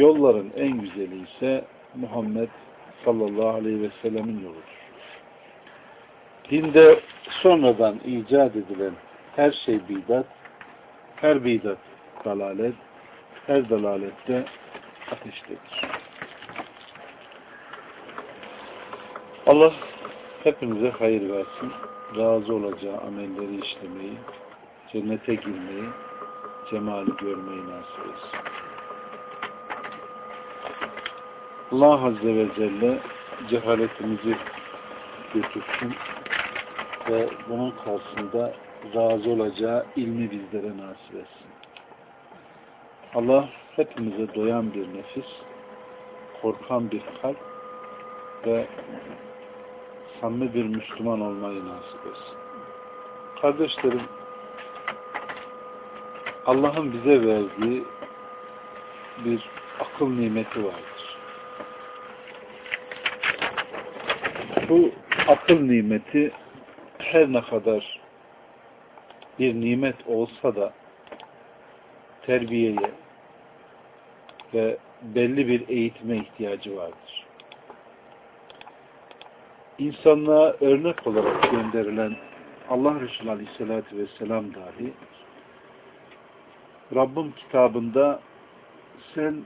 Yolların en güzeli ise Muhammed sallallahu aleyhi ve sellemin yoludur. Dinde sonradan icat edilen her şey bidat, her bidat dalalet, her dalalette ateştedir. Allah hepimize hayır versin, razı olacağı amelleri işlemeyi, cennete girmeyi, cemali görmeyi nasip etsin. Allah Azze ve Celle cehaletimizi götürsün ve bunun karşısında razı olacağı ilmi bizlere nasip etsin. Allah hepimize doyan bir nefis, korkan bir kalp ve samimi bir Müslüman olmayı nasip etsin. Kardeşlerim, Allah'ın bize verdiği bir akıl nimeti vardır. Bu akıl nimeti her ne kadar bir nimet olsa da terbiyeye ve belli bir eğitime ihtiyacı vardır. İnsanlığa örnek olarak gönderilen Allah Resulü Aleyhisselatü Vesselam dahi Rabbim kitabında sen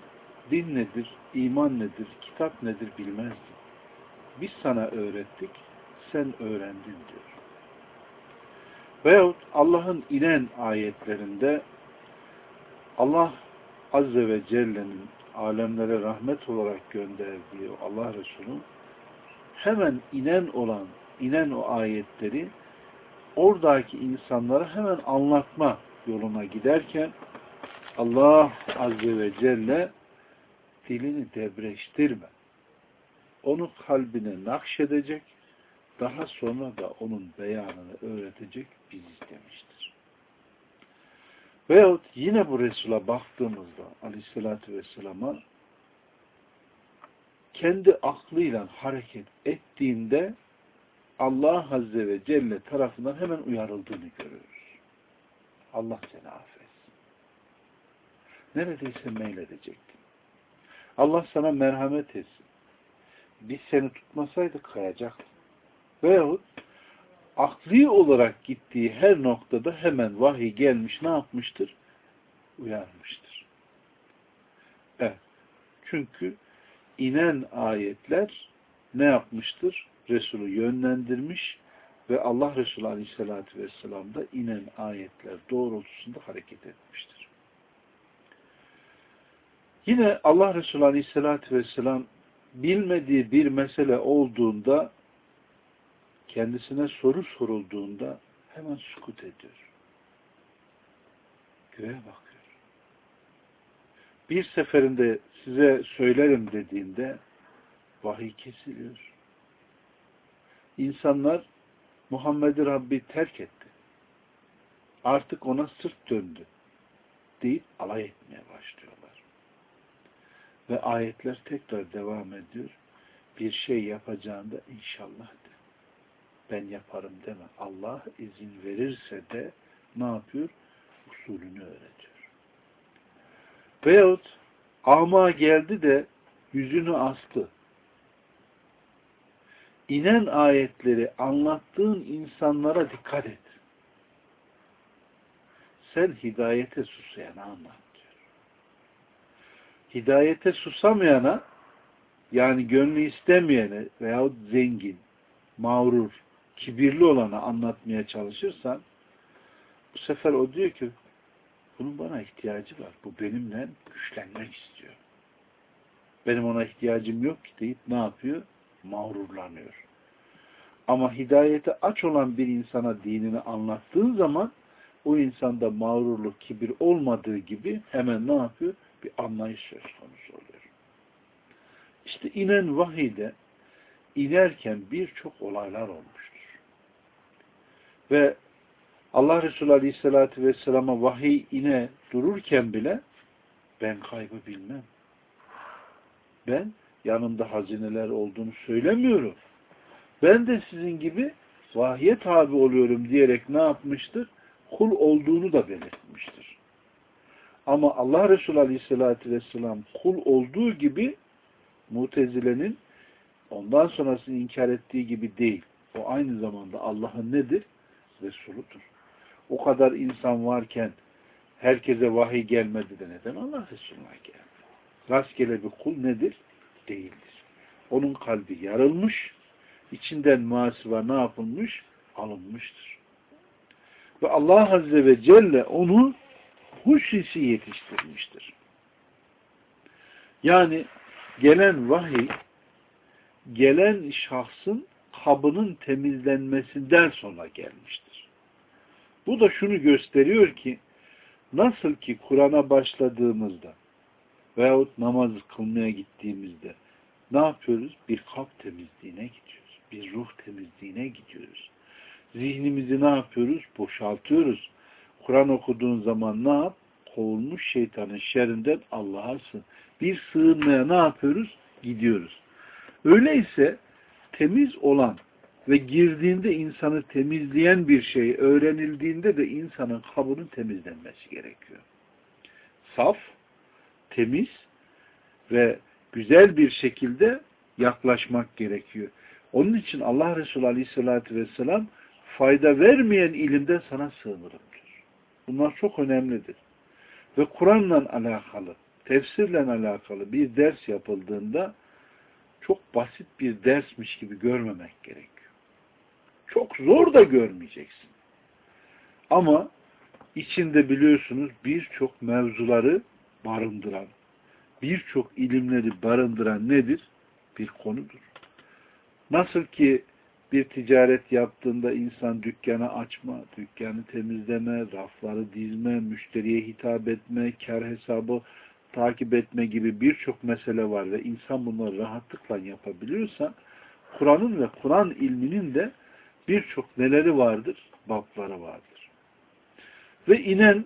din nedir, iman nedir, kitap nedir bilmezdin biz sana öğrettik, sen öğrendin diyor. Veyahut Allah'ın inen ayetlerinde Allah Azze ve Celle'nin alemlere rahmet olarak gönderdiği Allah Resulü hemen inen olan, inen o ayetleri oradaki insanlara hemen anlatma yoluna giderken Allah Azze ve Celle dilini debreştirme onu kalbine nakşedecek, daha sonra da onun beyanını öğretecek biz istemiştir. Veyahut yine bu Resul'a baktığımızda aleyhissalatü vesselama kendi aklıyla hareket ettiğinde Allah Azze ve Celle tarafından hemen uyarıldığını görüyoruz. Allah seni affetsin. Neredeyse meyledecektin. Allah sana merhamet etsin biz seni tutmasaydık kayacaktın. Veyahut akli olarak gittiği her noktada hemen vahiy gelmiş ne yapmıştır? Uyarmıştır. Evet. Çünkü inen ayetler ne yapmıştır? Resulü yönlendirmiş ve Allah Resulü Aleyhisselatü Vesselam da inen ayetler doğrultusunda hareket etmiştir. Yine Allah Resulü Aleyhisselatü Vesselam bilmediği bir mesele olduğunda kendisine soru sorulduğunda hemen sukut ediyor. Göğe bakıyor. Bir seferinde size söylerim dediğinde vahiy kesiliyor. İnsanlar Muhammed'i Rabbi terk etti. Artık ona sırt döndü deyip alay etmeye başlıyorlar. Ve ayetler tekrar devam ediyor. Bir şey yapacağında inşallah de. Ben yaparım deme. Allah izin verirse de ne yapıyor? Usulünü öğretiyor. Veyahut ama geldi de yüzünü astı. İnen ayetleri anlattığın insanlara dikkat et. Sen hidayete susayana anlat hidayete susamayana yani gönlü istemeyene veyahut zengin, mağrur, kibirli olana anlatmaya çalışırsan bu sefer o diyor ki bunun bana ihtiyacı var. Bu benimle güçlenmek istiyor. Benim ona ihtiyacım yok ki deyip ne yapıyor? Mağrurlanıyor. Ama hidayete aç olan bir insana dinini anlattığın zaman o insanda mağrurluk, kibir olmadığı gibi hemen ne yapıyor? Bir anlayış söz konusu oluyor. İşte inen vahide inerken birçok olaylar olmuştur. Ve Allah Resulü Aleyhisselatü Vesselam'a vahiy ine dururken bile ben kaybı bilmem. Ben yanımda hazineler olduğunu söylemiyorum. Ben de sizin gibi vahiye tabi oluyorum diyerek ne yapmıştır? Kul olduğunu da belirtmiştir. Ama Allah Resulü Aleyhisselatü Vesselam kul olduğu gibi Mutezile'nin ondan sonrasını inkar ettiği gibi değil. O aynı zamanda Allah'ın nedir? Resuludur. O kadar insan varken herkese vahiy gelmedi de neden Allah Resulü'ne geldi? Rastgele bir kul nedir? Değildir. Onun kalbi yarılmış, içinden muhasıba ne yapılmış? Alınmıştır. Ve Allah Azze ve Celle onu huşisi yetiştirmiştir. Yani gelen vahiy gelen şahsın kabının temizlenmesinden sonra gelmiştir. Bu da şunu gösteriyor ki nasıl ki Kur'an'a başladığımızda veyahut namaz kılmaya gittiğimizde ne yapıyoruz? Bir kalp temizliğine gidiyoruz. Bir ruh temizliğine gidiyoruz. Zihnimizi ne yapıyoruz? Boşaltıyoruz. Kur'an okuduğun zaman ne yap? Kovulmuş şeytanın şerrinden Allah'a. Bir sığınmaya ne yapıyoruz? Gidiyoruz. Öyleyse temiz olan ve girdiğinde insanı temizleyen bir şey öğrenildiğinde de insanın kabının temizlenmesi gerekiyor. Saf, temiz ve güzel bir şekilde yaklaşmak gerekiyor. Onun için Allah Resulü Aleyhisselatü Vesselam fayda vermeyen ilimden sana sığınırım. Bunlar çok önemlidir. Ve Kur'an'la alakalı, tefsirle alakalı bir ders yapıldığında çok basit bir dersmiş gibi görmemek gerekiyor. Çok zor da görmeyeceksin. Ama içinde biliyorsunuz birçok mevzuları barındıran, birçok ilimleri barındıran nedir? Bir konudur. Nasıl ki bir ticaret yaptığında insan dükkanı açma, dükkanı temizleme, rafları dizme, müşteriye hitap etme, kar hesabı takip etme gibi birçok mesele var ve insan bunları rahatlıkla yapabiliyorsa Kur'an'ın ve Kur'an ilminin de birçok neleri vardır? Babları vardır. Ve inen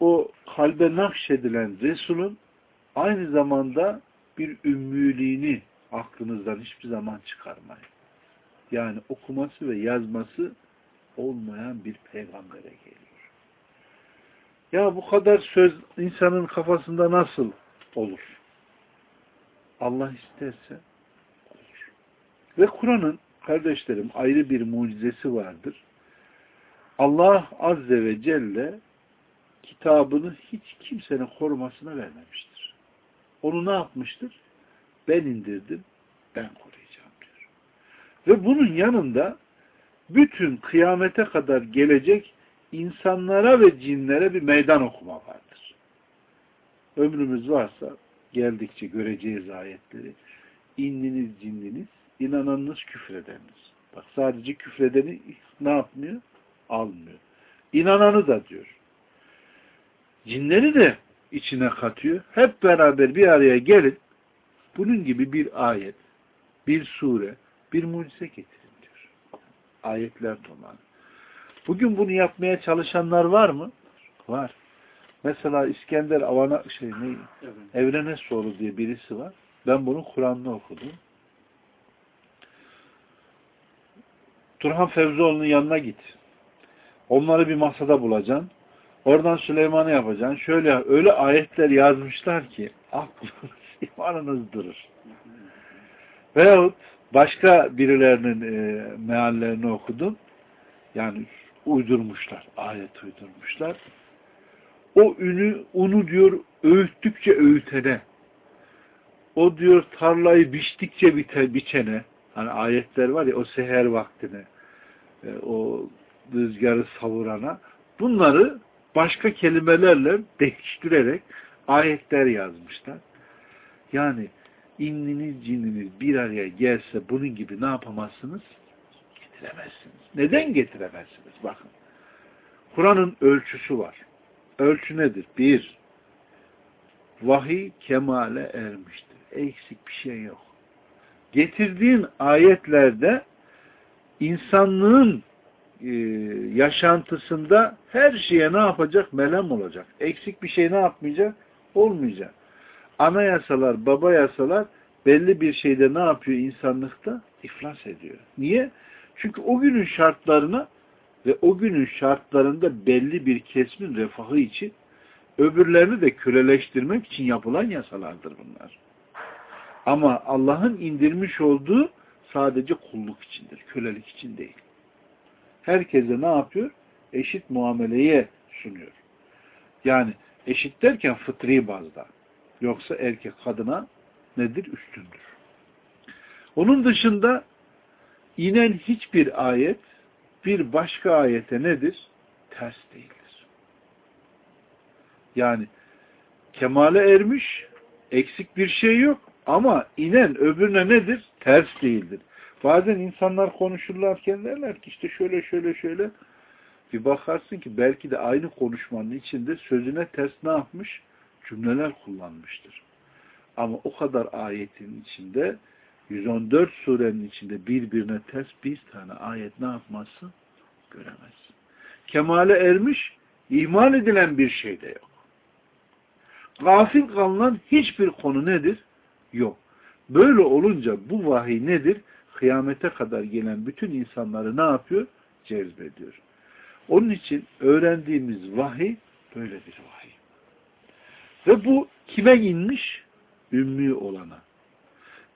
o kalbe nakşedilen Resul'ün aynı zamanda bir ümmülüğünü aklınızdan hiçbir zaman çıkarmayın. Yani okuması ve yazması olmayan bir peygambere geliyor. Ya bu kadar söz insanın kafasında nasıl olur? Allah isterse olur. Ve Kur'an'ın kardeşlerim ayrı bir mucizesi vardır. Allah Azze ve Celle kitabını hiç kimsenin korumasına vermemiştir. Onu ne yapmıştır? Ben indirdim, ben koruyacağım diyor. Ve bunun yanında bütün kıyamete kadar gelecek insanlara ve cinlere bir meydan okuma vardır. Ömrümüz varsa geldikçe göreceğiz ayetleri. İnniniz cinliniz, inananınız küfredeniniz. Bak sadece küfredeni ne yapmıyor? Almıyor. İnananı da diyor. Cinleri de içine katıyor. Hep beraber bir araya gelin. Bunun gibi bir ayet, bir sure, bir mucize getirin diyor. Ayetler tomarı. Bugün bunu yapmaya çalışanlar var mı? Var. Mesela İskender Avana şey ne? Evet. Evrene soru diye birisi var. Ben bunu Kur'an'da okudum. Turhan Fevzioğlu'nun yanına git. Onları bir masada bulacaksın. Oradan Süleyman'ı yapacaksın. Şöyle öyle ayetler yazmışlar ki aklınız, imanınız durur. Veyahut başka birilerinin e, meallerini okudum. Yani uydurmuşlar. Ayet uydurmuşlar. O ünü, unu diyor öğüttükçe öğütene. O diyor tarlayı biçtikçe bite, biçene. Hani ayetler var ya o seher vaktine. E, o rüzgarı savurana. Bunları başka kelimelerle değiştirerek ayetler yazmışlar. Yani inniniz cininiz bir araya gelse bunun gibi ne yapamazsınız? getiremezsiniz. Neden getiremezsiniz? Bakın. Kur'an'ın ölçüsü var. Ölçü nedir? Bir, vahiy kemale ermiştir. eksik bir şey yok. Getirdiğin ayetlerde insanlığın e, yaşantısında her şeye ne yapacak? Melem olacak. Eksik bir şey ne yapmayacak? Olmayacak. Anayasalar, baba yasalar belli bir şeyde ne yapıyor insanlıkta? İflas ediyor. Niye? Çünkü o günün şartlarına ve o günün şartlarında belli bir kesmin refahı için öbürlerini de köleleştirmek için yapılan yasalardır bunlar. Ama Allah'ın indirmiş olduğu sadece kulluk içindir, kölelik için değil. Herkese ne yapıyor? Eşit muameleye sunuyor. Yani eşit derken fıtri bazda. Yoksa erkek kadına nedir? Üstündür. Onun dışında inen hiçbir ayet bir başka ayete nedir? Ters değildir. Yani kemale ermiş, eksik bir şey yok ama inen öbürüne nedir? Ters değildir. Bazen insanlar konuşurlarken derler ki işte şöyle şöyle şöyle bir bakarsın ki belki de aynı konuşmanın içinde sözüne ters ne yapmış? Cümleler kullanmıştır. Ama o kadar ayetin içinde 114 surenin içinde birbirine ters bir tane ayet ne yapmazsın? Göremezsin. Kemale ermiş, ihmal edilen bir şey de yok. Gafil kalınan hiçbir konu nedir? Yok. Böyle olunca bu vahiy nedir? Kıyamete kadar gelen bütün insanları ne yapıyor? Cezbediyor. Onun için öğrendiğimiz vahiy böyle bir vahiy. Ve bu kime inmiş? Ümmi olana.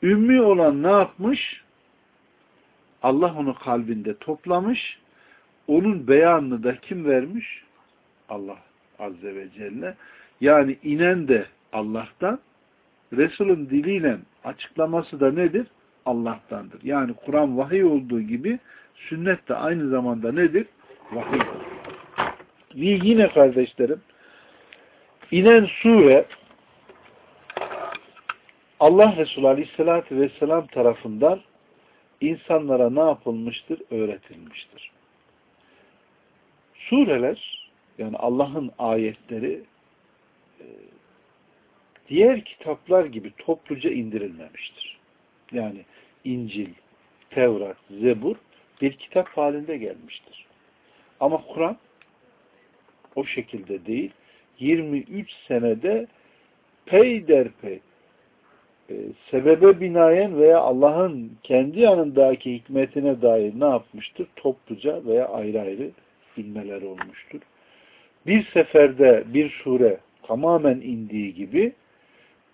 Ümmi olan ne yapmış? Allah onu kalbinde toplamış. Onun beyanını da kim vermiş? Allah Azze ve Celle. Yani inen de Allah'tan, Resul'ün diliyle açıklaması da nedir? Allah'tandır. Yani Kur'an vahiy olduğu gibi sünnet de aynı zamanda nedir? Vahiy. Ve yine kardeşlerim inen sure Allah Resulü Aleyhisselatü Vesselam tarafından insanlara ne yapılmıştır? Öğretilmiştir. Sureler yani Allah'ın ayetleri e, diğer kitaplar gibi topluca indirilmemiştir. Yani İncil, Tevrat, Zebur bir kitap halinde gelmiştir. Ama Kur'an o şekilde değil. 23 senede peyderpey e, sebebe binayen veya Allah'ın kendi yanındaki hikmetine dair ne yapmıştır? Topluca veya ayrı ayrı inmeler olmuştur. Bir seferde bir sure tamamen indiği gibi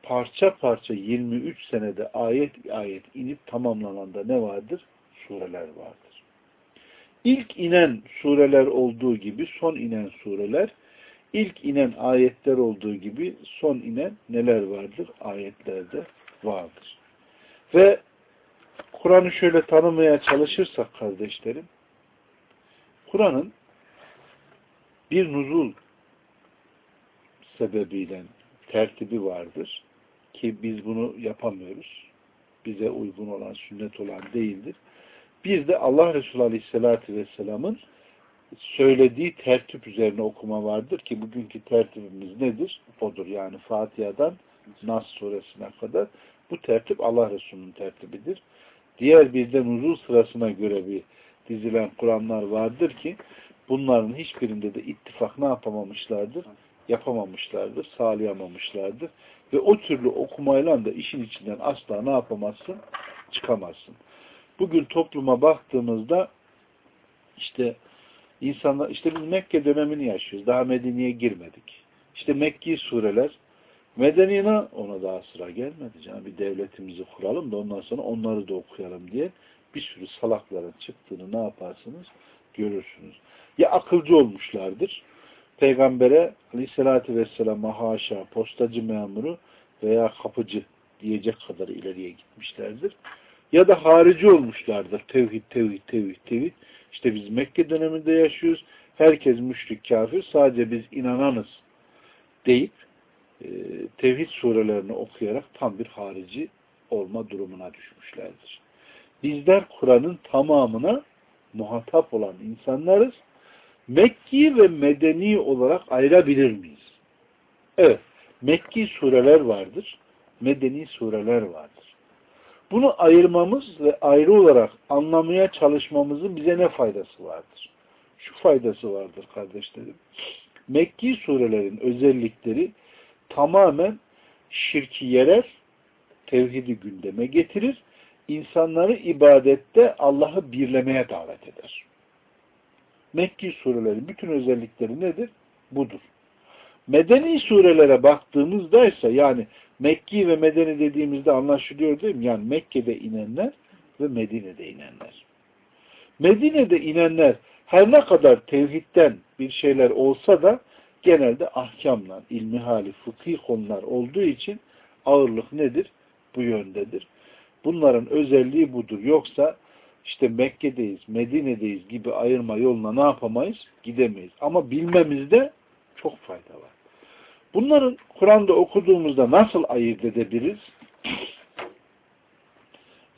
parça parça 23 senede ayet ayet inip tamamlanan da ne vardır? Sureler vardır. İlk inen sureler olduğu gibi son inen sureler, ilk inen ayetler olduğu gibi son inen neler vardır? Ayetlerde vardır. Ve Kur'an'ı şöyle tanımaya çalışırsak kardeşlerim, Kur'an'ın bir nuzul sebebiyle tertibi vardır ki biz bunu yapamıyoruz. Bize uygun olan, sünnet olan değildir. Bir de Allah Resulü Aleyhisselatü Vesselam'ın söylediği tertip üzerine okuma vardır ki bugünkü tertibimiz nedir? Odur. Yani Fatiha'dan Nas suresine kadar bu tertip Allah Resulü'nün tertibidir. Diğer bir de nuzul sırasına göre bir dizilen Kur'anlar vardır ki bunların hiçbirinde de ittifak ne yapamamışlardır? Yapamamışlardır, sağlayamamışlardır. Ve o türlü okumayla da işin içinden asla ne yapamazsın? Çıkamazsın. Bugün topluma baktığımızda işte insanlar, işte biz Mekke dönemini yaşıyoruz. Daha Medine'ye girmedik. İşte Mekki sureler Medeni'ne ona daha sıra gelmedi. Canım. Bir devletimizi kuralım da ondan sonra onları da okuyalım diye bir sürü salakların çıktığını ne yaparsınız? Görürsünüz. Ya akılcı olmuşlardır. Peygamber'e aleyhissalatü vesselam'a haşa postacı memuru veya kapıcı diyecek kadar ileriye gitmişlerdir. Ya da harici olmuşlardır. Tevhid, tevhid, tevhid, tevhid. İşte biz Mekke döneminde yaşıyoruz. Herkes müşrik kafir. Sadece biz inananız deyip e, tevhid surelerini okuyarak tam bir harici olma durumuna düşmüşlerdir. Bizler Kur'an'ın tamamına muhatap olan insanlarız. Mekki ve medeni olarak ayırabilir miyiz? Evet. Mekki sureler vardır. medeni sureler vardır. Bunu ayırmamız ve ayrı olarak anlamaya çalışmamızın bize ne faydası vardır? Şu faydası vardır kardeşlerim. Mekki surelerin özellikleri tamamen şirki yerer, tevhidi gündeme getirir, insanları ibadette Allah'ı birlemeye davet eder. Mekki surelerin bütün özellikleri nedir? Budur. Medeni surelere baktığımızda ise yani Mekki ve Medeni dediğimizde anlaşılıyor değil mi? Yani Mekke'de inenler ve Medine'de inenler. Medine'de inenler her ne kadar tevhidden bir şeyler olsa da genelde ahkamla, ilmi hali, fıkhi konular olduğu için ağırlık nedir? Bu yöndedir. Bunların özelliği budur. Yoksa işte Mekke'deyiz, Medine'deyiz gibi ayırma yoluna ne yapamayız? Gidemeyiz. Ama bilmemizde çok fayda var. Bunların Kur'an'da okuduğumuzda nasıl ayırt edebiliriz?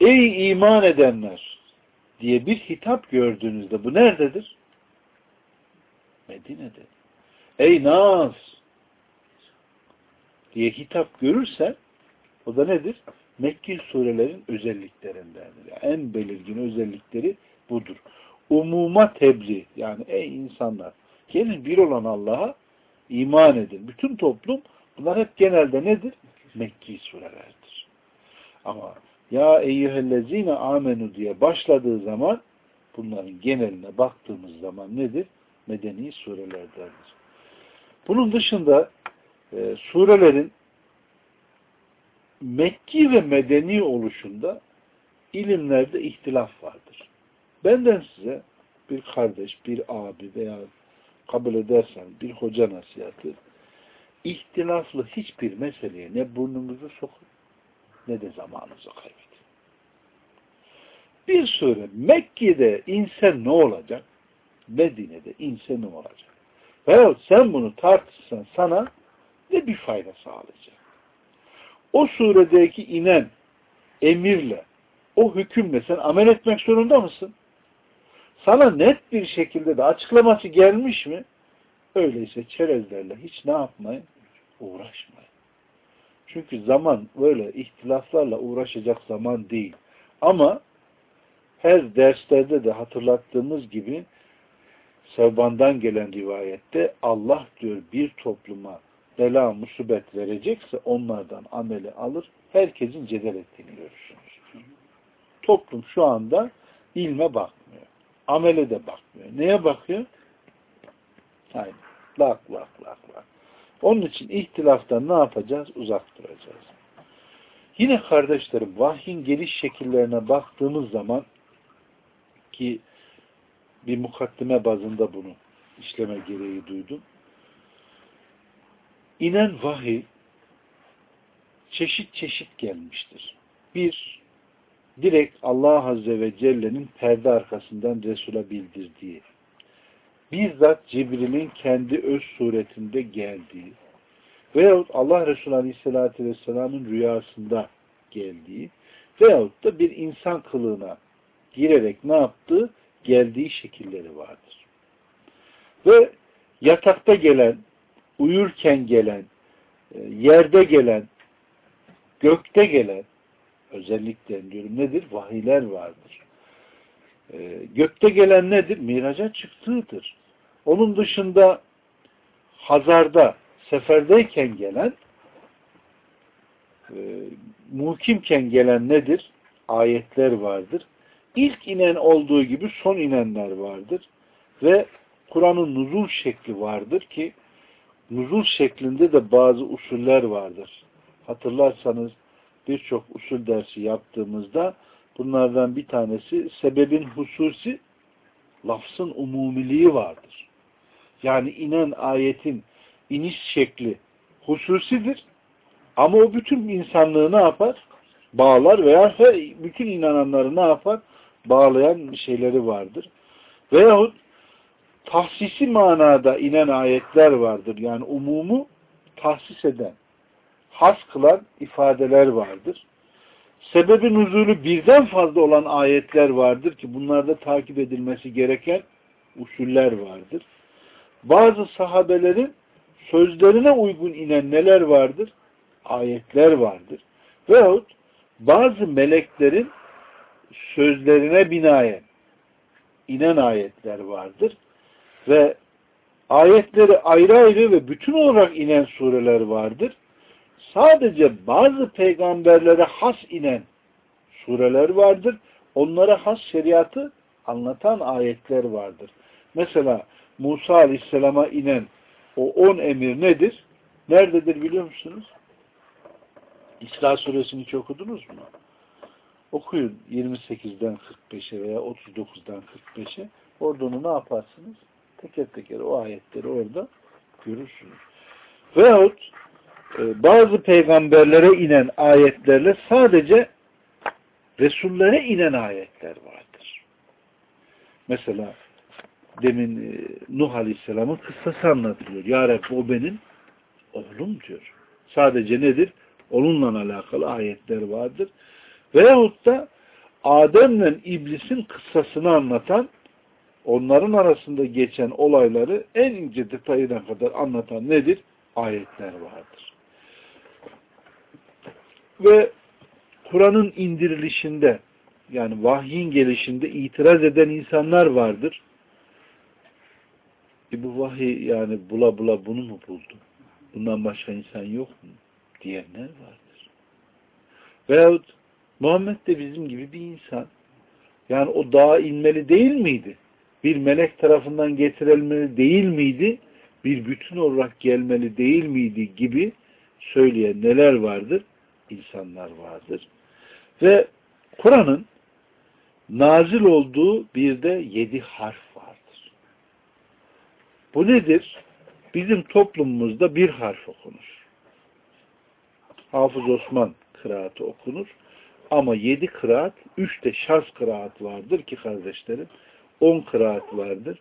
Ey iman edenler diye bir hitap gördüğünüzde bu nerededir? Medine'de. Ey Naz diye hitap görürsen o da nedir? Mekki surelerin özelliklerindendir. Yani en belirgin özellikleri budur. Umuma tebliğ yani ey insanlar gelin bir olan Allah'a iman edin. Bütün toplum bunlar hep genelde nedir? Mekki surelerdir. Ama ya eyyühellezine amenu diye başladığı zaman bunların geneline baktığımız zaman nedir? Medeni surelerdendir. Bunun dışında e, surelerin Mekki ve medeni oluşunda ilimlerde ihtilaf vardır. Benden size bir kardeş, bir abi veya kabul edersen bir hoca nasihatı ihtilaflı hiçbir meseleye ne burnunuzu sokun ne de zamanınızı kaybedin. Bir sure Mekke'de inse ne olacak? Medine'de inse ne olacak? Veyahut sen bunu tartışsan sana ne bir fayda sağlayacak? o suredeki inen emirle, o hükümle sen amel etmek zorunda mısın? Sana net bir şekilde de açıklaması gelmiş mi? Öyleyse çerezlerle hiç ne yapmayın? Uğraşmayın. Çünkü zaman böyle ihtilaflarla uğraşacak zaman değil. Ama her derslerde de hatırlattığımız gibi Sevban'dan gelen rivayette Allah diyor bir topluma bela, musibet verecekse onlardan ameli alır. Herkesin cedel ettiğini görürsünüz. Toplum şu anda ilme bakmıyor. Amele de bakmıyor. Neye bakıyor? Aynen. Lak lak lak lak. Onun için ihtilaftan ne yapacağız? Uzak duracağız. Yine kardeşlerim vahyin geliş şekillerine baktığımız zaman ki bir mukaddime bazında bunu işleme gereği duydum inen vahiy çeşit çeşit gelmiştir. Bir, direkt Allah Azze ve Celle'nin perde arkasından Resul'a bildirdiği, bizzat Cibril'in kendi öz suretinde geldiği veyahut Allah Resulü Aleyhisselatü Vesselam'ın rüyasında geldiği veyahut da bir insan kılığına girerek ne yaptığı geldiği şekilleri vardır. Ve yatakta gelen uyurken gelen, e, yerde gelen, gökte gelen, özellikle diyorum nedir? Vahiyler vardır. E, gökte gelen nedir? Miraca çıktığıdır. Onun dışında Hazar'da, seferdeyken gelen, e, muhkimken gelen nedir? Ayetler vardır. İlk inen olduğu gibi son inenler vardır. Ve Kur'an'ın nuzul şekli vardır ki nuzul şeklinde de bazı usuller vardır. Hatırlarsanız birçok usul dersi yaptığımızda bunlardan bir tanesi sebebin hususi lafzın umumiliği vardır. Yani inen ayetin iniş şekli hususidir. Ama o bütün insanlığı ne yapar? Bağlar veya bütün inananları ne yapar? Bağlayan şeyleri vardır. Veyahut tahsisi manada inen ayetler vardır. Yani umumu tahsis eden, has kılan ifadeler vardır. Sebebi nuzulü birden fazla olan ayetler vardır ki bunlarda takip edilmesi gereken usuller vardır. Bazı sahabelerin sözlerine uygun inen neler vardır? Ayetler vardır. Veyahut bazı meleklerin sözlerine binaen inen ayetler vardır. Ve ayetleri ayrı ayrı ve bütün olarak inen sureler vardır. Sadece bazı peygamberlere has inen sureler vardır. Onlara has şeriatı anlatan ayetler vardır. Mesela Musa Aleyhisselam'a inen o on emir nedir? Nerededir biliyor musunuz? İsra suresini hiç okudunuz mu? Okuyun 28'den 45'e veya 39'dan 45'e. Orada onu ne yaparsınız? Teker teker o ayetleri orada görürsünüz. Veyahut e, bazı peygamberlere inen ayetlerle sadece Resullere inen ayetler vardır. Mesela demin e, Nuh Aleyhisselam'ın kıssası anlatılıyor. Ya Rabbi o benim oğlum diyor. Sadece nedir? Onunla alakalı ayetler vardır. Veyahut da Adem'le İblis'in kıssasını anlatan onların arasında geçen olayları en ince detayına kadar anlatan nedir? Ayetler vardır. Ve Kur'an'ın indirilişinde yani vahyin gelişinde itiraz eden insanlar vardır. E bu vahiy yani bula bula bunu mu buldu? Bundan başka insan yok mu? Diyenler vardır. Veyahut Muhammed de bizim gibi bir insan. Yani o dağa inmeli değil miydi? Bir melek tarafından getirilmeli değil miydi? Bir bütün olarak gelmeli değil miydi gibi söyleyen neler vardır? İnsanlar vardır. Ve Kur'an'ın nazil olduğu bir de yedi harf. Bu nedir? Bizim toplumumuzda bir harf okunur. Hafız Osman kıraatı okunur. Ama yedi kıraat, üç de şaz kıraat vardır ki kardeşlerim. On kıraat vardır.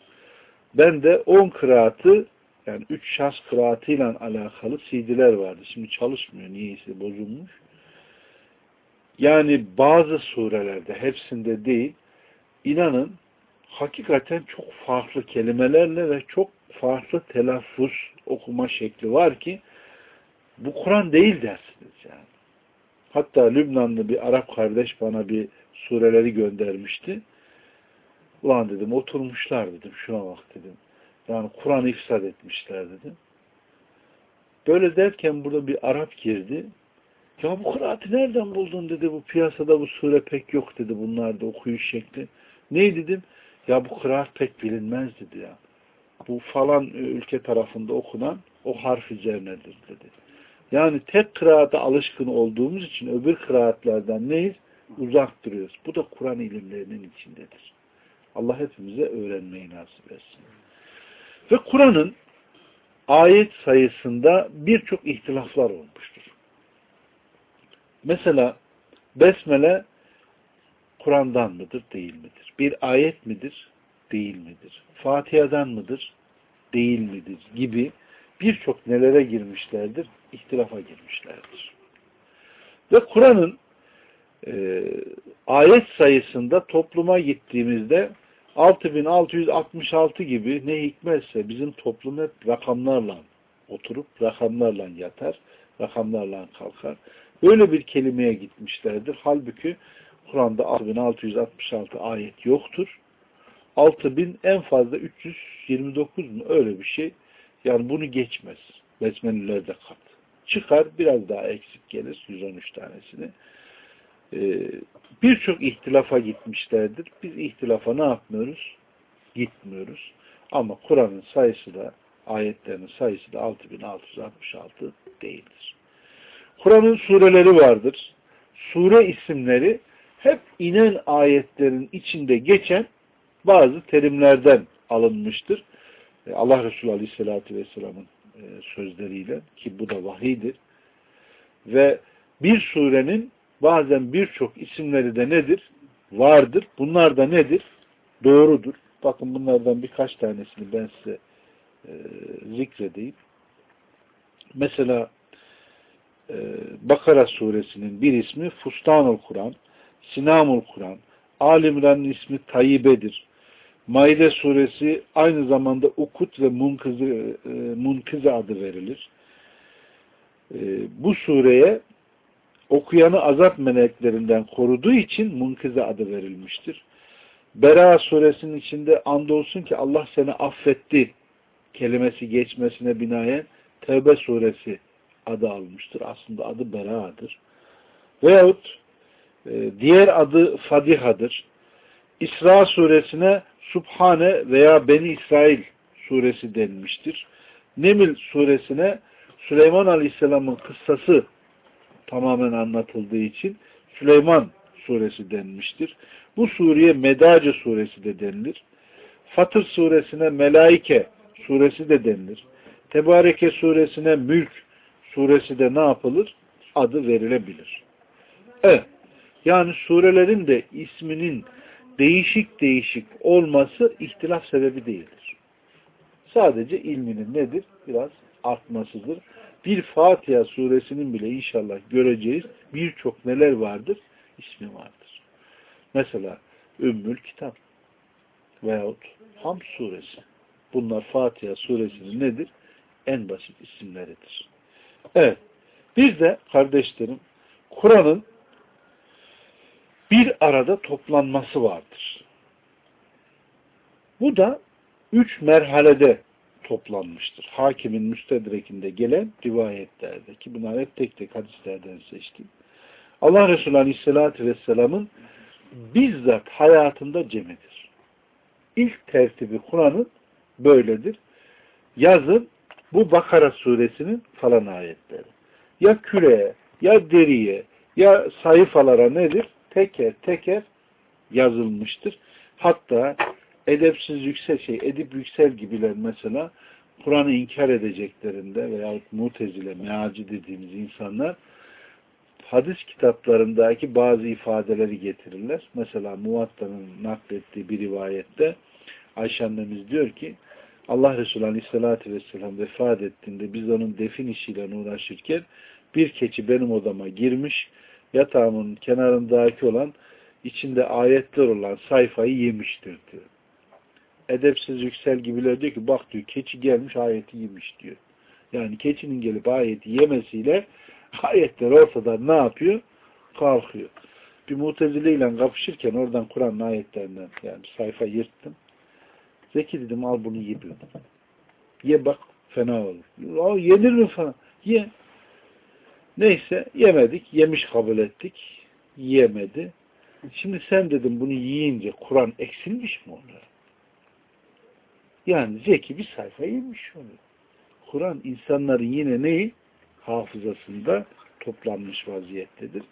Ben de on kıraatı yani üç şaz kıraatıyla alakalı CD'ler vardı. Şimdi çalışmıyor. Niyeyse bozulmuş. Yani bazı surelerde, hepsinde değil, inanın hakikaten çok farklı kelimelerle ve çok farklı telaffuz okuma şekli var ki bu Kur'an değil dersiniz yani. Hatta Lübnanlı bir Arap kardeş bana bir sureleri göndermişti. Ulan dedim oturmuşlar dedim şuna bak dedim. Yani Kur'an ifsad etmişler dedim. Böyle derken burada bir Arap girdi. Ya bu kıraati nereden buldun dedi. Bu piyasada bu sure pek yok dedi. Bunlarda okuyuş şekli. Ne dedim? Ya bu kıraat pek bilinmez dedi ya. Bu falan ülke tarafında okunan o harf üzerinedir dedi. Yani tek kıraata alışkın olduğumuz için öbür kıraatlerden neyiz? Uzak duruyoruz. Bu da Kur'an ilimlerinin içindedir. Allah hepimize öğrenmeyi nasip etsin. Ve Kur'an'ın ayet sayısında birçok ihtilaflar olmuştur. Mesela Besmele Kur'an'dan mıdır, değil midir? Bir ayet midir, değil midir? Fatiha'dan mıdır, değil midir? Gibi birçok nelere girmişlerdir, ihtilafa girmişlerdir. Ve Kur'an'ın e, ayet sayısında topluma gittiğimizde 6666 gibi ne hikmetse bizim toplum hep rakamlarla oturup rakamlarla yatar, rakamlarla kalkar. Böyle bir kelimeye gitmişlerdir. Halbuki Kur'an'da 6666 ayet yoktur. 6000 en fazla 329 mu öyle bir şey. Yani bunu geçmez. Besmelilerde kat. Çıkar biraz daha eksik gelir 113 tanesini. Ee, Birçok ihtilafa gitmişlerdir. Biz ihtilafa ne yapmıyoruz? Gitmiyoruz. Ama Kur'an'ın sayısı da ayetlerinin sayısı da 6666 değildir. Kur'an'ın sureleri vardır. Sure isimleri hep inen ayetlerin içinde geçen bazı terimlerden alınmıştır. E, Allah Resulü Aleyhisselatü Vesselam'ın e, sözleriyle ki bu da vahidir. Ve bir surenin bazen birçok isimleri de nedir? Vardır. Bunlar da nedir? Doğrudur. Bakın bunlardan birkaç tanesini ben size e, zikredeyim. Mesela Bakara suresinin bir ismi Fustanul Kur'an, Sinamul Kur'an, Alimran'ın ismi Tayyibe'dir. Maide suresi aynı zamanda Ukut ve Munkize, e, Munkize adı verilir. E, bu sureye okuyanı azap meleklerinden koruduğu için Munkize adı verilmiştir. Bera suresinin içinde andolsun ki Allah seni affetti kelimesi geçmesine binaen Tevbe suresi adı almıştır. Aslında adı Bera'dır. Veyahut e, diğer adı Fadiha'dır. İsra suresine Subhane veya Beni İsrail suresi denmiştir. Nemil suresine Süleyman Aleyhisselam'ın kıssası tamamen anlatıldığı için Süleyman suresi denmiştir. Bu sureye Medace suresi de denilir. Fatır suresine Melaike suresi de denilir. Tebareke suresine Mülk suresi de ne yapılır? Adı verilebilir. Evet. Yani surelerin de isminin değişik değişik olması ihtilaf sebebi değildir. Sadece ilminin nedir? Biraz artmasıdır. Bir Fatiha suresinin bile inşallah göreceğiz birçok neler vardır? ismi vardır. Mesela Ümmül Kitap veyahut Ham suresi. Bunlar Fatiha suresinin nedir? En basit isimleridir. Evet. Bir de kardeşlerim Kur'an'ın bir arada toplanması vardır. Bu da üç merhalede toplanmıştır. Hakimin müstedrekinde gelen rivayetlerde ki bunlar hep tek tek hadislerden seçtim. Allah Resulü Aleyhisselatü Vesselam'ın bizzat hayatında cemidir. İlk tertibi Kur'an'ın böyledir. Yazın bu Bakara suresinin falan ayetleri. Ya küreye, ya deriye, ya sayfalara nedir? Teker teker yazılmıştır. Hatta edepsiz yüksel şey, edip yüksel gibiler mesela Kur'an'ı inkar edeceklerinde veyahut mutezile, meaci dediğimiz insanlar hadis kitaplarındaki bazı ifadeleri getirirler. Mesela Muvatta'nın naklettiği bir rivayette Ayşe annemiz diyor ki Allah Resulü Aleyhisselatü Vesselam vefat ettiğinde biz onun defin işiyle uğraşırken bir keçi benim odama girmiş yatağımın kenarındaki olan içinde ayetler olan sayfayı yemiştir diyor. Edepsiz yüksel gibiler diyor ki bak diyor keçi gelmiş ayeti yemiş diyor. Yani keçinin gelip ayeti yemesiyle ayetler ortadan ne yapıyor? Kalkıyor. Bir mutezile ile kapışırken oradan Kur'an'ın ayetlerinden yani sayfa yırttım. Zeki dedim al bunu ye diyor. Ye bak fena olur. Yenir mi falan? Ye. Neyse yemedik. Yemiş kabul ettik. Yemedi. Şimdi sen dedim bunu yiyince Kur'an eksilmiş mi oluyor? Yani zeki bir sayfa yemiş oluyor. Kur'an insanların yine neyi? Hafızasında toplanmış vaziyettedir.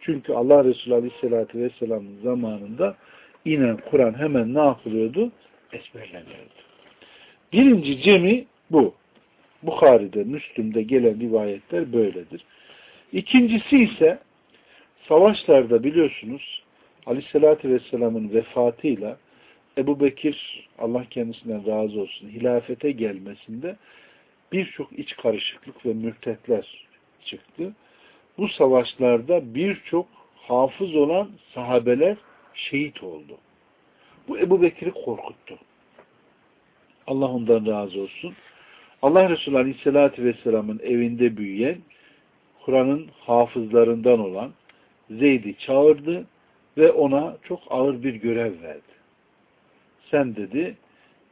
Çünkü Allah Resulü Aleyhisselatü Vesselam'ın zamanında inen Kur'an hemen ne yapılıyordu? Ezberleniyordu. Birinci cemi bu. Bukhari'de, Müslüm'de gelen rivayetler böyledir. İkincisi ise savaşlarda biliyorsunuz Aleyhisselatü Vesselam'ın vefatıyla Ebu Bekir Allah kendisinden razı olsun hilafete gelmesinde birçok iç karışıklık ve mürtetler çıktı. Bu savaşlarda birçok hafız olan sahabeler şehit oldu. Bu Ebu Bekir'i korkuttu. Allah ondan razı olsun. Allah Resulü Aleyhisselatü Vesselam'ın evinde büyüyen Kur'an'ın hafızlarından olan Zeyd'i çağırdı ve ona çok ağır bir görev verdi. Sen dedi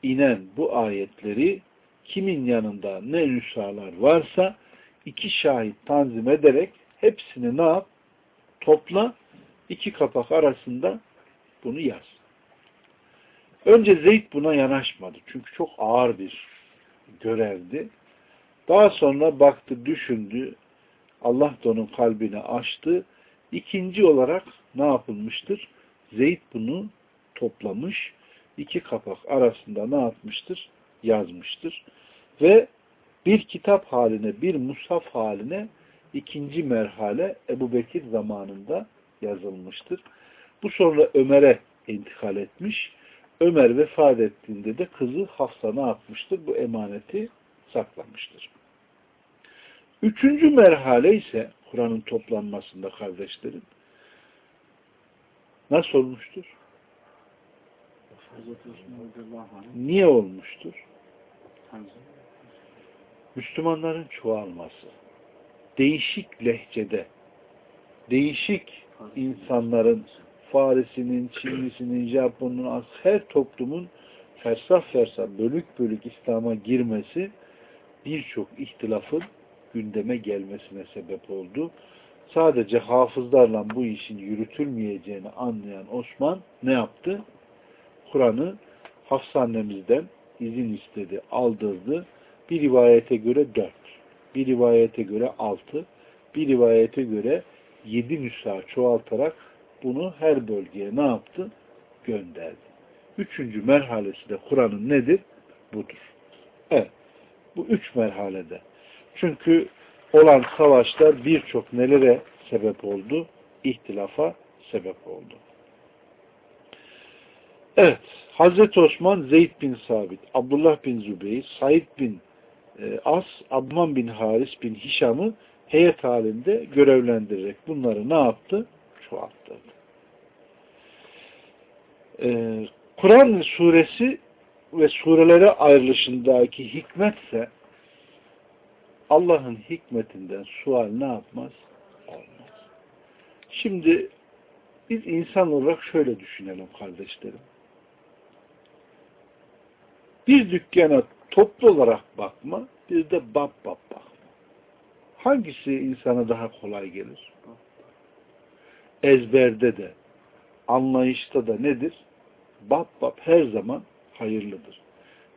inen bu ayetleri kimin yanında ne nüshalar varsa iki şahit tanzim ederek hepsini ne yap? Topla iki kapak arasında bunu yaz. Önce Zeyd buna yanaşmadı. Çünkü çok ağır bir görevdi. Daha sonra baktı, düşündü. Allah da onun kalbini açtı. İkinci olarak ne yapılmıştır? Zeyd bunu toplamış. iki kapak arasında ne yapmıştır? Yazmıştır. Ve bir kitap haline, bir musaf haline ikinci merhale Ebu Bekir zamanında yazılmıştır. Bu sonra Ömer'e intikal etmiş. Ömer vefat ettiğinde de kızı Hafsa ne yapmıştır? Bu emaneti saklamıştır. Üçüncü merhale ise Kur'an'ın toplanmasında kardeşlerim nasıl olmuştur? Niye olmuştur? Müslümanların çoğalması, değişik lehçede değişik insanların Farisinin, Çinlisinin, Japon'un, her toplumun fersah fersah, bölük bölük İslam'a girmesi birçok ihtilafın gündeme gelmesine sebep oldu. Sadece hafızlarla bu işin yürütülmeyeceğini anlayan Osman ne yaptı? Kur'an'ı Hafsa annemizden izin istedi, aldırdı. Bir rivayete göre dört, bir rivayete göre altı, bir rivayete göre yedi nüsha çoğaltarak bunu her bölgeye ne yaptı? Gönderdi. Üçüncü merhalesi de Kur'an'ın nedir? Budur. Evet. Bu üç merhalede. Çünkü olan savaşlar birçok nelere sebep oldu? İhtilafa sebep oldu. Evet. Hazreti Osman Zeyd bin Sabit, Abdullah bin Zübeyir, Said bin e, As, Abman bin Haris bin Hişam'ı heyet halinde görevlendirerek bunları ne yaptı? Çoğalttırdı. Ee, Kur'an suresi ve surelere ayrılışındaki hikmetse Allah'ın hikmetinden sual ne yapmaz? Olmaz. Şimdi biz insan olarak şöyle düşünelim kardeşlerim. Bir dükkana toplu olarak bakma, bir de bab bab bakma. Hangisi insana daha kolay gelir? Ezberde de, anlayışta da nedir? Bab bab her zaman hayırlıdır.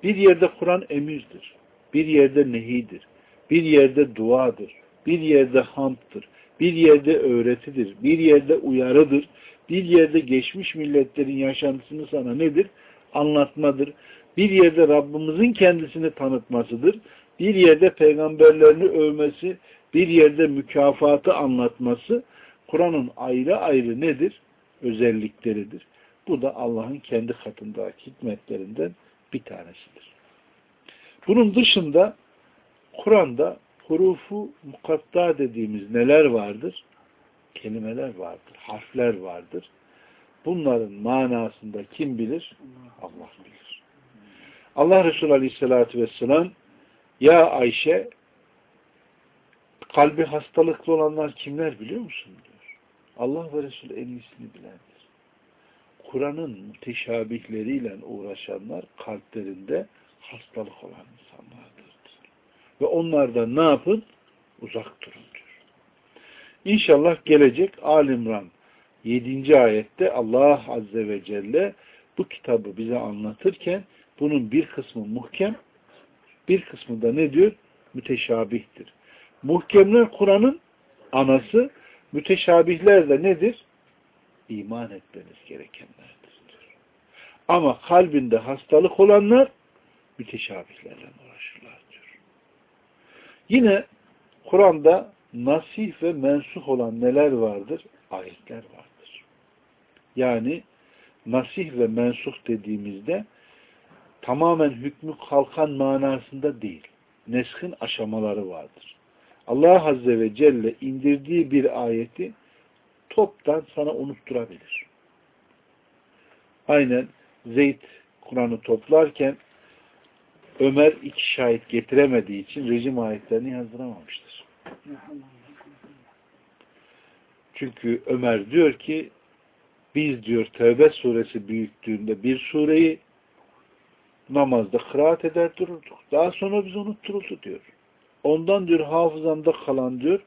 Bir yerde Kur'an emirdir. Bir yerde nehidir. Bir yerde duadır. Bir yerde hamdtır. Bir yerde öğretidir. Bir yerde uyarıdır. Bir yerde geçmiş milletlerin yaşantısını sana nedir? Anlatmadır. Bir yerde Rabbimizin kendisini tanıtmasıdır. Bir yerde peygamberlerini övmesi, bir yerde mükafatı anlatması Kur'an'ın ayrı ayrı nedir? Özellikleridir. Bu da Allah'ın kendi katındaki hikmetlerinden bir tanesidir. Bunun dışında Kur'an'da hurufu mukatta dediğimiz neler vardır? Kelimeler vardır, harfler vardır. Bunların manasında kim bilir? Allah bilir. Allah Resulü Aleyhisselatü Vesselam Ya Ayşe kalbi hastalıklı olanlar kimler biliyor musun? diyor. Allah ve Resulü en iyisini bilendir. Kur'an'ın müteşabihleriyle uğraşanlar kalplerinde hastalık olan insanlardır. Ve onlardan ne yapın? Uzak durun diyor. İnşallah gelecek Alimran 7. ayette Allah Azze ve Celle bu kitabı bize anlatırken bunun bir kısmı muhkem, bir kısmı da ne diyor? Müteşabihtir. Muhkemler Kur'an'ın anası, müteşabihler de nedir? İman etmeniz gerekenlerdir. Diyor. Ama kalbinde hastalık olanlar müteşabihlerle uğraşırlar. Yine Kur'an'da nasih ve mensuh olan neler vardır? Ayetler vardır. Yani nasih ve mensuh dediğimizde tamamen hükmü kalkan manasında değil. Neshin aşamaları vardır. Allah Azze ve Celle indirdiği bir ayeti toptan sana unutturabilir. Aynen Zeyd Kur'an'ı toplarken Ömer iki şahit getiremediği için rejim ayetlerini yazdıramamıştır. Çünkü Ömer diyor ki biz diyor Tevbe suresi büyüklüğünde bir sureyi namazda kıraat eder dururduk. Daha sonra biz unutturuldu diyor. Ondan diyor hafızamda kalan diyor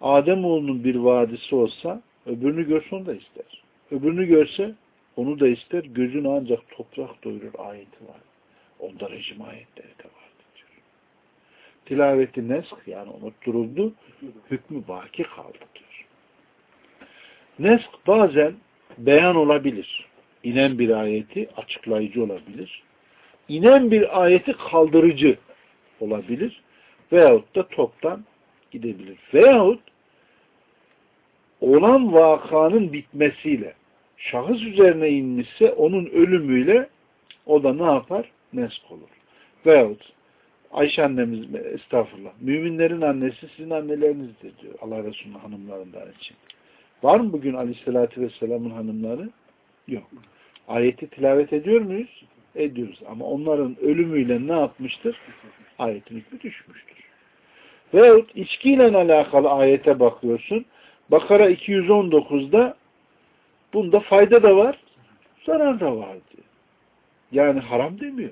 Ademoğlunun bir vadisi olsa öbürünü görse onu da ister. Öbürünü görse onu da ister. Gözünü ancak toprak doyurur ayeti var. Onda rejim ayetleri de vardı diyor. Tilaveti nesk yani unutturuldu. Hükmü baki kaldı diyor. Nesk bazen beyan olabilir. İnen bir ayeti açıklayıcı olabilir. İnen bir ayeti kaldırıcı olabilir. Veyahut da toptan gidebilir. Veyahut olan vakanın bitmesiyle şahıs üzerine inmişse onun ölümüyle o da ne yapar? Nesk olur. Veyahut Ayşe annemiz, estağfurullah, müminlerin annesi sizin annelerinizdir diyor Allah Resulü'nün hanımlarından için. Var mı bugün aleyhissalatü vesselamın hanımları? Yok. Ayeti tilavet ediyor muyuz? Ediyoruz. Ama onların ölümüyle ne yapmıştır? Ayetin hükmü düşmüştür. Veyahut içkiyle alakalı ayete bakıyorsun. Bakara 219'da bunda fayda da var, zarar da var diyor. Yani haram demiyor.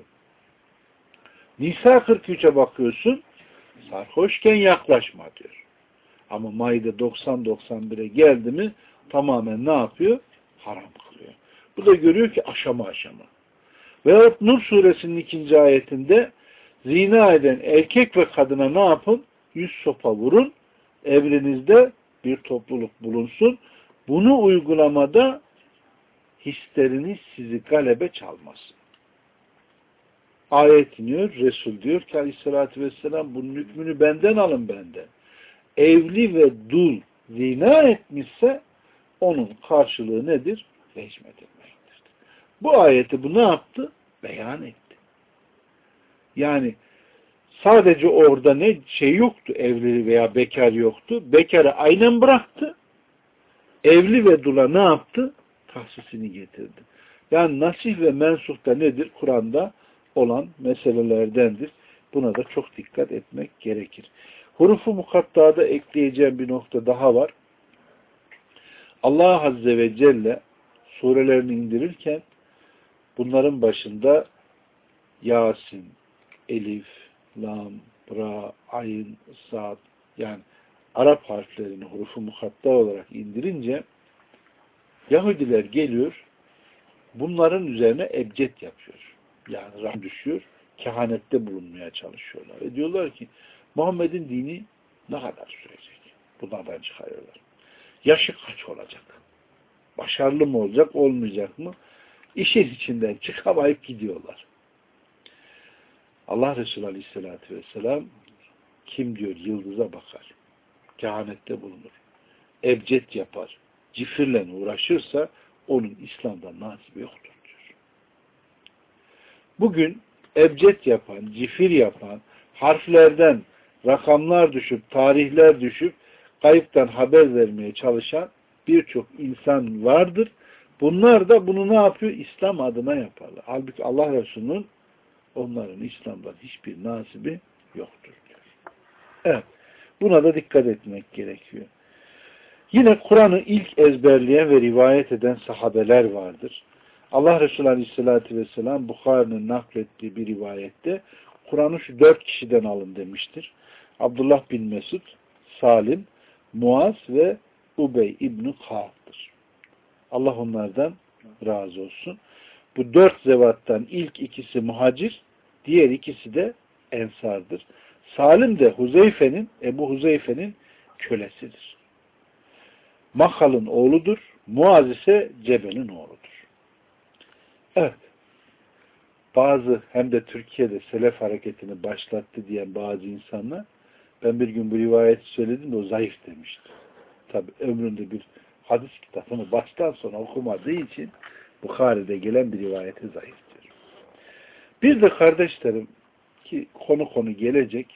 Nisa 43'e bakıyorsun, sarhoşken yaklaşma diyor. Ama Maide 90-91'e geldi mi tamamen ne yapıyor? Haram kılıyor. Bu da görüyor ki aşama aşama. Veyahut Nur suresinin ikinci ayetinde zina eden erkek ve kadına ne yapın? Yüz sopa vurun. Evrenizde bir topluluk bulunsun. Bunu uygulamada hisleriniz sizi galebe çalmasın. Ayet iniyor. Resul diyor ki aleyhissalatü vesselam bunun hükmünü benden alın benden. Evli ve dul zina etmişse onun karşılığı nedir? Rejmet. Bu ayeti bu ne yaptı? Beyan etti. Yani sadece orada ne şey yoktu, evli veya bekar yoktu. Bekarı aynen bıraktı. Evli ve dula ne yaptı? Tahsisini getirdi. Yani nasih ve mensuh da nedir? Kur'an'da olan meselelerdendir. Buna da çok dikkat etmek gerekir. Hurufu mukattada ekleyeceğim bir nokta daha var. Allah Azze ve Celle surelerini indirirken bunların başında Yasin, Elif, Lam, Ra, Ayn, Sad yani Arap harflerini hurufu muhatta olarak indirince Yahudiler geliyor bunların üzerine ebced yapıyor. Yani rahim düşüyor. Kehanette bulunmaya çalışıyorlar. Ve diyorlar ki Muhammed'in dini ne kadar sürecek? Bunlardan çıkarıyorlar. Yaşı kaç olacak? Başarılı mı olacak, olmayacak mı? İşin içinden çıkamayıp gidiyorlar. Allah Resulü Aleyhisselatü Vesselam kim diyor yıldıza bakar, kehanette bulunur, ebced yapar, cifirle uğraşırsa onun İslam'da nasibi yoktur. Bugün ebced yapan, cifir yapan, harflerden rakamlar düşüp, tarihler düşüp, kayıptan haber vermeye çalışan birçok insan vardır. Bunlar da bunu ne yapıyor? İslam adına yaparlar. Halbuki Allah Resulü'nün onların İslam'dan hiçbir nasibi yoktur diyor. Evet. Buna da dikkat etmek gerekiyor. Yine Kur'an'ı ilk ezberleyen ve rivayet eden sahabeler vardır. Allah Resulü Aleyhisselatü Vesselam Bukhari'nin naklettiği bir rivayette Kur'an'ı şu dört kişiden alın demiştir. Abdullah bin Mesud, Salim, Muaz ve Ubey İbni Ka'b'dır. Allah onlardan razı olsun. Bu dört zevattan ilk ikisi muhacir, diğer ikisi de ensardır. Salim de Huzeyfe'nin, Ebu Huzeyfe'nin kölesidir. Mahal'ın oğludur. Muaz ise Cebel'in oğludur. Evet. Bazı hem de Türkiye'de selef hareketini başlattı diyen bazı insanlar ben bir gün bu rivayeti söyledim de o zayıf demişti. Tabi ömründe bir hadis kitabını baştan sona okumadığı için Bukhari'de gelen bir rivayeti zayıftır. Bir de kardeşlerim ki konu konu gelecek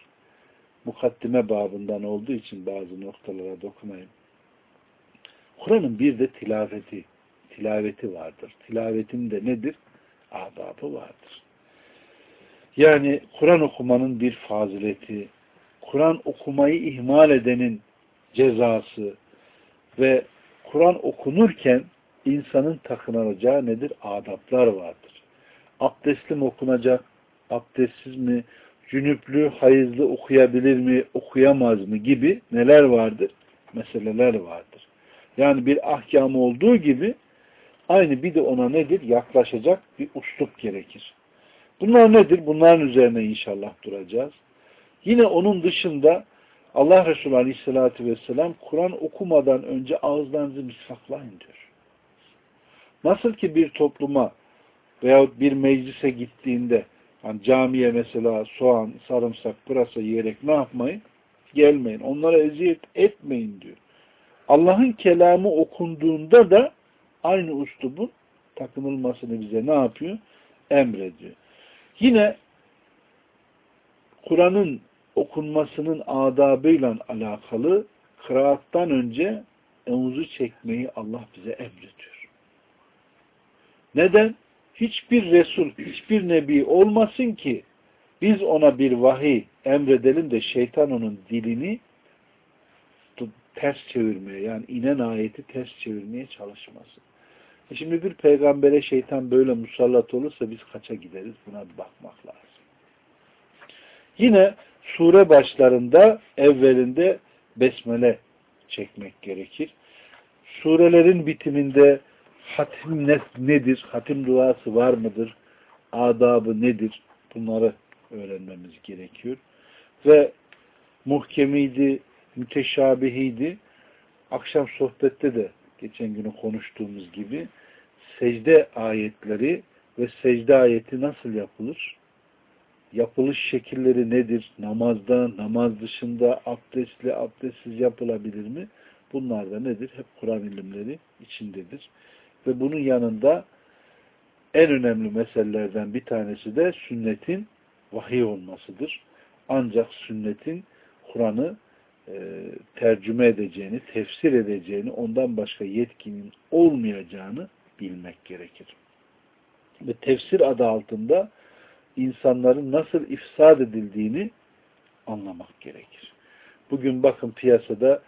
mukaddime babından olduğu için bazı noktalara dokunayım. Kur'an'ın bir de tilaveti, tilaveti vardır. Tilavetin de nedir? Adabı vardır. Yani Kur'an okumanın bir fazileti, Kur'an okumayı ihmal edenin cezası ve Kur'an okunurken insanın takınacağı nedir? Adaplar vardır. Abdestli mi okunacak? Abdestsiz mi? Cünüplü, hayızlı okuyabilir mi? Okuyamaz mı? Gibi neler vardır? Meseleler vardır. Yani bir ahkam olduğu gibi aynı bir de ona nedir? Yaklaşacak bir uslup gerekir. Bunlar nedir? Bunların üzerine inşallah duracağız. Yine onun dışında Allah Resulü Aleyhisselatü Vesselam Kur'an okumadan önce ağızlarınızı misvaklayın diyor. Nasıl ki bir topluma veyahut bir meclise gittiğinde yani camiye mesela soğan, sarımsak, pırasa yiyerek ne yapmayın? Gelmeyin. Onlara eziyet etmeyin diyor. Allah'ın kelamı okunduğunda da aynı uslubun takınılmasını bize ne yapıyor? Emrediyor. Yine Kur'an'ın okunmasının adabıyla alakalı kıraattan önce emuzu çekmeyi Allah bize emrediyor. Neden? Hiçbir Resul, hiçbir Nebi olmasın ki biz ona bir vahiy emredelim de şeytan onun dilini ters çevirmeye yani inen ayeti ters çevirmeye çalışması. E şimdi bir peygambere şeytan böyle musallat olursa biz kaça gideriz? Buna bir bakmak lazım. Yine sure başlarında evvelinde besmele çekmek gerekir. Surelerin bitiminde hatim ne, nedir? Hatim duası var mıdır? Adabı nedir? Bunları öğrenmemiz gerekiyor. Ve muhkemiydi, müteşabihiydi. Akşam sohbette de geçen günü konuştuğumuz gibi secde ayetleri ve secde ayeti nasıl yapılır? Yapılış şekilleri nedir? Namazda, namaz dışında, abdestli, abdestsiz yapılabilir mi? Bunlar da nedir? Hep Kur'an ilimleri içindedir. Ve bunun yanında en önemli meselelerden bir tanesi de sünnetin vahiy olmasıdır. Ancak sünnetin Kur'an'ı tercüme edeceğini, tefsir edeceğini, ondan başka yetkinin olmayacağını bilmek gerekir. Ve tefsir adı altında insanların nasıl ifsad edildiğini anlamak gerekir. Bugün bakın piyasada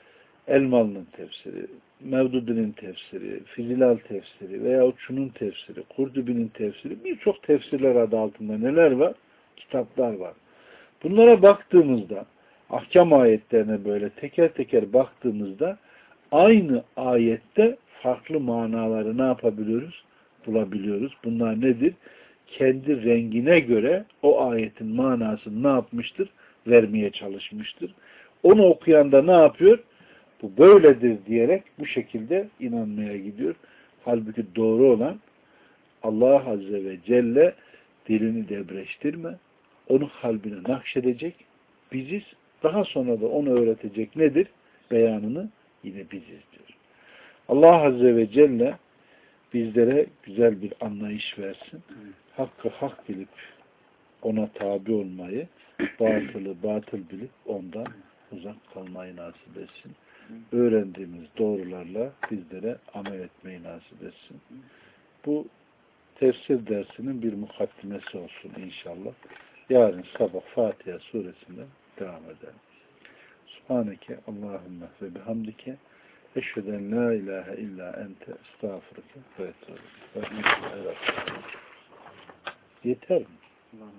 Elmalı'nın tefsiri, Mevdudi'nin tefsiri, Fizilal tefsiri veya şunun tefsiri, Kurdubi'nin tefsiri birçok tefsirler adı altında neler var? Kitaplar var. Bunlara baktığımızda ahkam ayetlerine böyle teker teker baktığımızda aynı ayette farklı manaları ne yapabiliyoruz? Bulabiliyoruz. Bunlar nedir? Kendi rengine göre o ayetin manasını ne yapmıştır? Vermeye çalışmıştır. Onu okuyan da ne yapıyor? Bu böyledir diyerek bu şekilde inanmaya gidiyor. Halbuki doğru olan Allah Azze ve Celle dilini debreştirme, onu kalbine nakşedecek, biziz. Daha sonra da onu öğretecek nedir? Beyanını yine biziz diyor. Allah Azze ve Celle bizlere güzel bir anlayış versin. Hakkı hak bilip ona tabi olmayı, batılı batıl bilip ondan uzak kalmayı nasip etsin. Öğrendiğimiz doğrularla bizlere amel etmeyi nasip etsin. Bu tefsir dersinin bir mukaddimesi olsun inşallah. Yarın sabah Fatiha suresinden devam edelim. Subhaneke Allahümme ve bihamdike eşheden la ilahe illa ente estağfurike ve etûbü. Yeter mi?